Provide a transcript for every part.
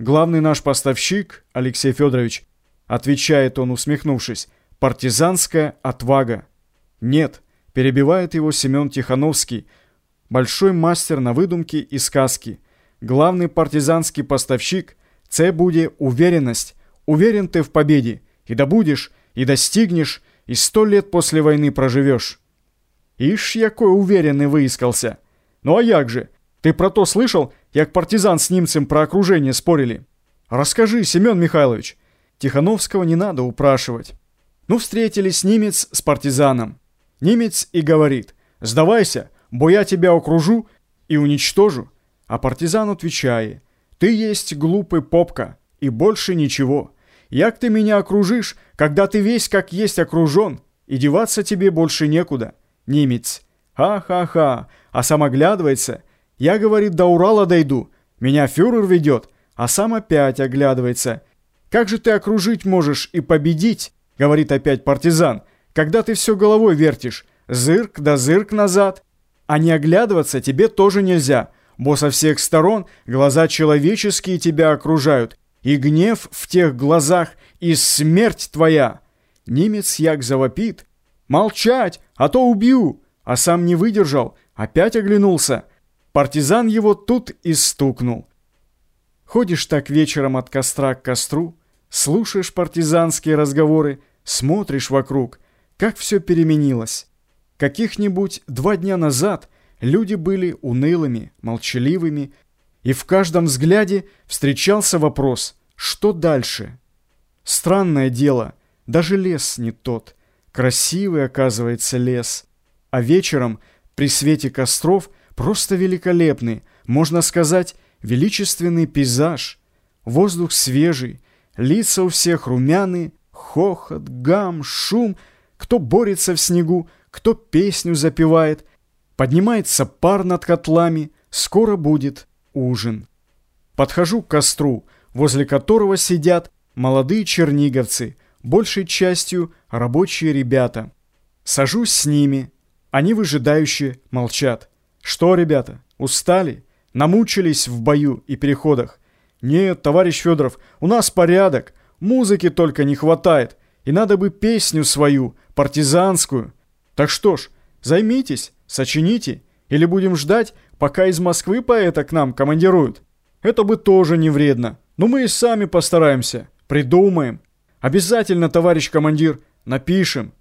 Главный наш поставщик, Алексей Федорович, отвечает он, усмехнувшись, партизанская отвага. Нет, перебивает его Семен Тихановский, большой мастер на выдумки и сказки. Главный партизанский поставщик – це буде уверенность. Уверен ты в победе, и добудешь, и достигнешь, и сто лет после войны проживешь. Ишь, якой уверенный выискался. Ну а як же? Ты про то слышал, як партизан с немцем про окружение спорили? Расскажи, Семен Михайлович. Тихановского не надо упрашивать. Ну, встретились немец с партизаном. Немец и говорит, сдавайся, бо я тебя окружу и уничтожу. А партизан отвечает, ты есть глупый попка и больше ничего. Як ты меня окружишь, когда ты весь как есть окружен, и деваться тебе больше некуда. Немец, ха-ха-ха, а сам оглядывается. Я, говорит, до Урала дойду, меня фюрер ведет, а сам опять оглядывается. Как же ты окружить можешь и победить, говорит опять партизан, когда ты все головой вертишь, зырк да зырк назад. А не оглядываться тебе тоже нельзя, бо со всех сторон глаза человеческие тебя окружают, и гнев в тех глазах, и смерть твоя. Немец як завопит. Молчать, а то убью. А сам не выдержал, опять оглянулся. Партизан его тут и стукнул. Ходишь так вечером от костра к костру, слушаешь партизанские разговоры, смотришь вокруг, как все переменилось. Каких-нибудь два дня назад люди были унылыми, молчаливыми, и в каждом взгляде встречался вопрос «Что дальше?». Странное дело, даже лес не тот. Красивый, оказывается, лес. А вечером, при свете костров, просто великолепный, можно сказать, величественный пейзаж. Воздух свежий, лица у всех румяны, хохот, гам, шум, кто борется в снегу, кто песню запевает. Поднимается пар над котлами, скоро будет ужин. Подхожу к костру, возле которого сидят молодые черниговцы, большей частью рабочие ребята. Сажусь с ними, они выжидающе молчат. Что, ребята, устали? Намучились в бою и переходах? Нет, товарищ Федоров, у нас порядок, музыки только не хватает, и надо бы песню свою, партизанскую. Так что ж, займитесь, сочините, или будем ждать, пока из Москвы поэта к нам командируют. Это бы тоже не вредно. Но мы и сами постараемся. Придумаем. Обязательно, товарищ командир, напишем.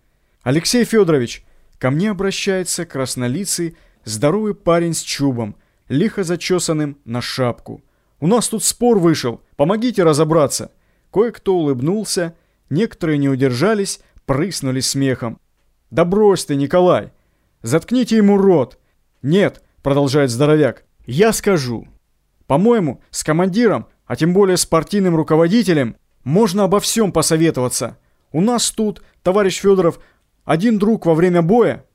Алексей Федорович, ко мне обращается краснолицый, здоровый парень с чубом, лихо зачесанным на шапку. У нас тут спор вышел, помогите разобраться. Кое-кто улыбнулся, некоторые не удержались, прыснули смехом. Да брось ты, Николай! Заткните ему рот! Нет, продолжает здоровяк, я скажу. По-моему, с командиром, а тем более с партийным руководителем, можно обо всем посоветоваться. У нас тут, товарищ Федоров, один друг во время боя.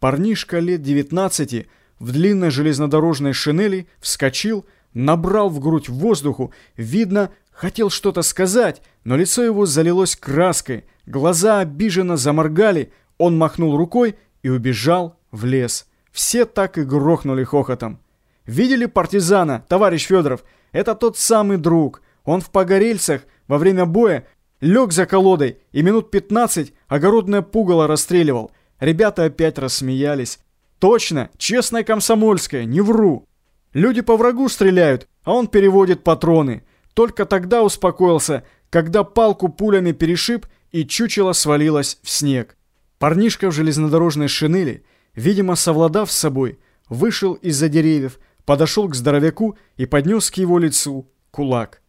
Парнишка лет 19 в длинной железнодорожной шинели вскочил, набрал в грудь воздуху, видно, хотел что-то сказать, но лицо его залилось краской, глаза обиженно заморгали, он махнул рукой и убежал в лес. Все так и грохнули хохотом. «Видели партизана, товарищ Федоров? Это тот самый друг. Он в погорельцах во время боя лег за колодой и минут 15 огородное пугало расстреливал. Ребята опять рассмеялись. Точно, честное комсомольское, не вру. Люди по врагу стреляют, а он переводит патроны. Только тогда успокоился, когда палку пулями перешиб и чучело свалилось в снег. Парнишка в железнодорожной шинели – видимо, совладав с собой, вышел из-за деревьев, подошел к здоровяку и поднес к его лицу кулак.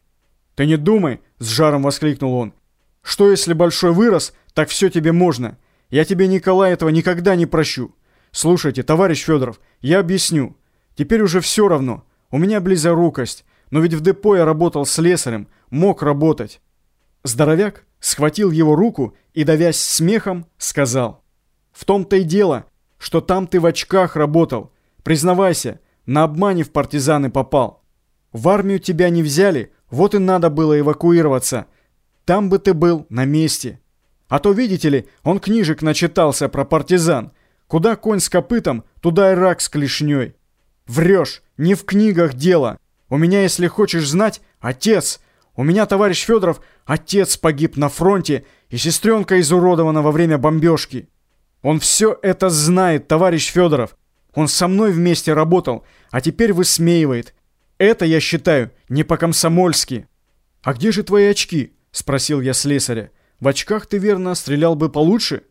«Ты не думай!» — с жаром воскликнул он. «Что, если большой вырос, так все тебе можно. Я тебе, Николай, этого никогда не прощу. Слушайте, товарищ Федоров, я объясню. Теперь уже все равно. У меня близорукость, но ведь в депо я работал с слесарем, мог работать». Здоровяк схватил его руку и, давясь смехом, сказал. «В том-то и дело, что там ты в очках работал. Признавайся, на обмане в партизаны попал. В армию тебя не взяли, вот и надо было эвакуироваться. Там бы ты был на месте. А то, видите ли, он книжек начитался про партизан. Куда конь с копытом, туда и рак с клешней. Врешь, не в книгах дело. У меня, если хочешь знать, отец. У меня, товарищ Федоров, отец погиб на фронте, и сестренка изуродована во время бомбежки. Он все это знает, товарищ Федоров. Он со мной вместе работал, а теперь высмеивает. Это, я считаю, не по-комсомольски. «А где же твои очки?» — спросил я слесаря. «В очках ты, верно, стрелял бы получше?»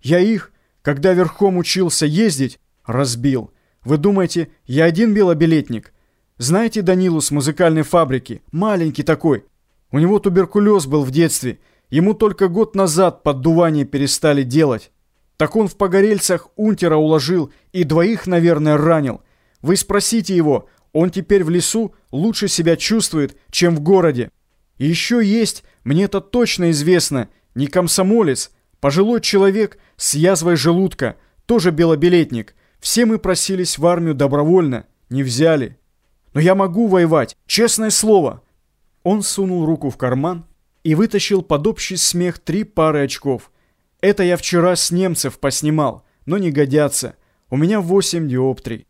«Я их, когда верхом учился ездить, разбил. Вы думаете, я один белобилетник? Знаете Данилу с музыкальной фабрики? Маленький такой. У него туберкулез был в детстве. Ему только год назад поддувание перестали делать. Так он в погорельцах унтера уложил и двоих, наверное, ранил. Вы спросите его, он теперь в лесу лучше себя чувствует, чем в городе. Еще есть, мне это точно известно, не комсомолец, пожилой человек с язвой желудка, тоже белобилетник. Все мы просились в армию добровольно, не взяли. Но я могу воевать, честное слово. Он сунул руку в карман и вытащил под общий смех три пары очков. Это я вчера с немцев поснимал, но не годятся. У меня восемь диоптрий.